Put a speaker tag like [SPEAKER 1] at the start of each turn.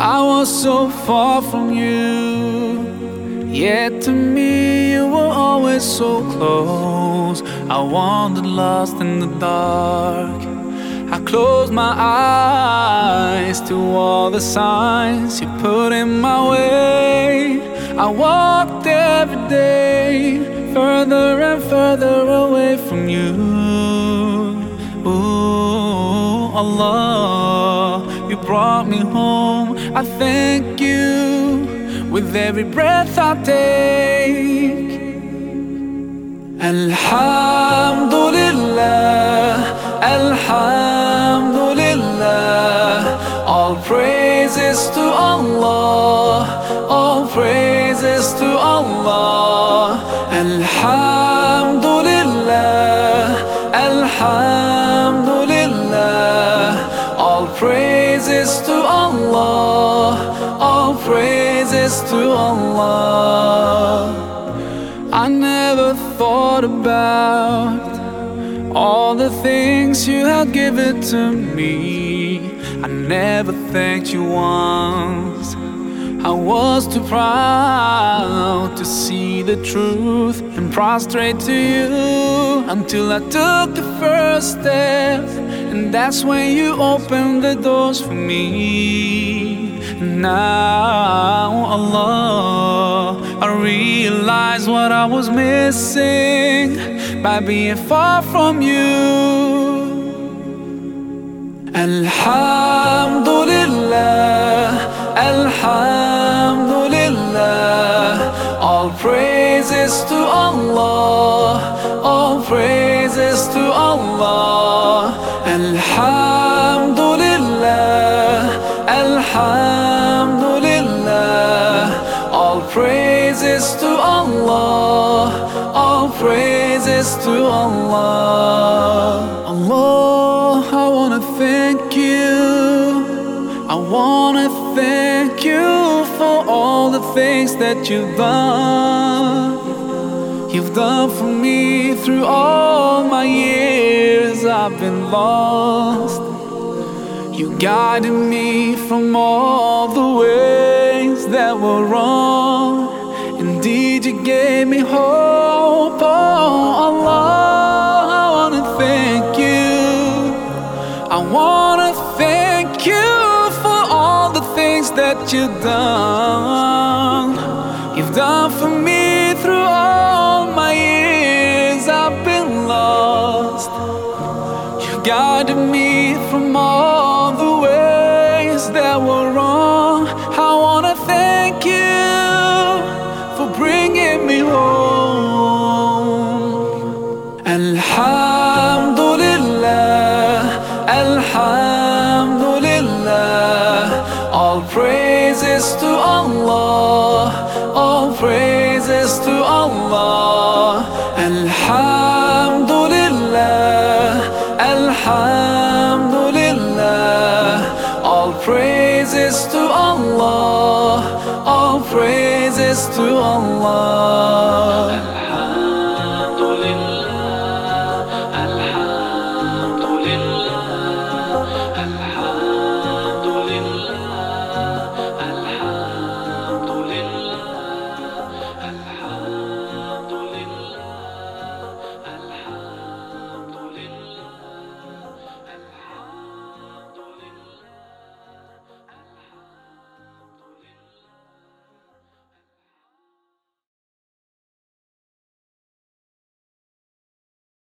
[SPEAKER 1] I was so far from you. Yet to me, you were always so close. I wandered lost in the dark. I closed my eyes to all the signs you put in my way. I walked every day further and further away from you. Ooh, Allah, brought me home. I thank you with every breath I take. Alhamdulillah, Alhamdulillah. All praises to Allah, all praises to Allah. Alhamdulillah, Alhamdulillah. All praises to Allah, all praises to Allah. I never thought about all the things you had given to me. I never thanked you once. I was too proud to see the truth and prostrate to you until I took the first step. And that's when you opened the doors for me. Now, Allah, I realize what I was missing by being far from you. Alhamdulillah, Alhamdulillah. Praises to Allah. Alhamdulillah, Alhamdulillah. All praises to Allah, all praises to Allah. Allah, I wanna thank you. I wanna thank you for all the things that you've done. You've done for me through all my years I've been lost. You guided me from all the ways that were wrong. Indeed, you gave me hope. Oh, Allah, I wanna thank you. I wanna thank you for all the things that you've done. Guided me from all the ways that were wrong. I wanna thank you for bringing me home. Alhamdulillah, Alhamdulillah. All praises to Allah, all praises to Allah. Hasbü Allah.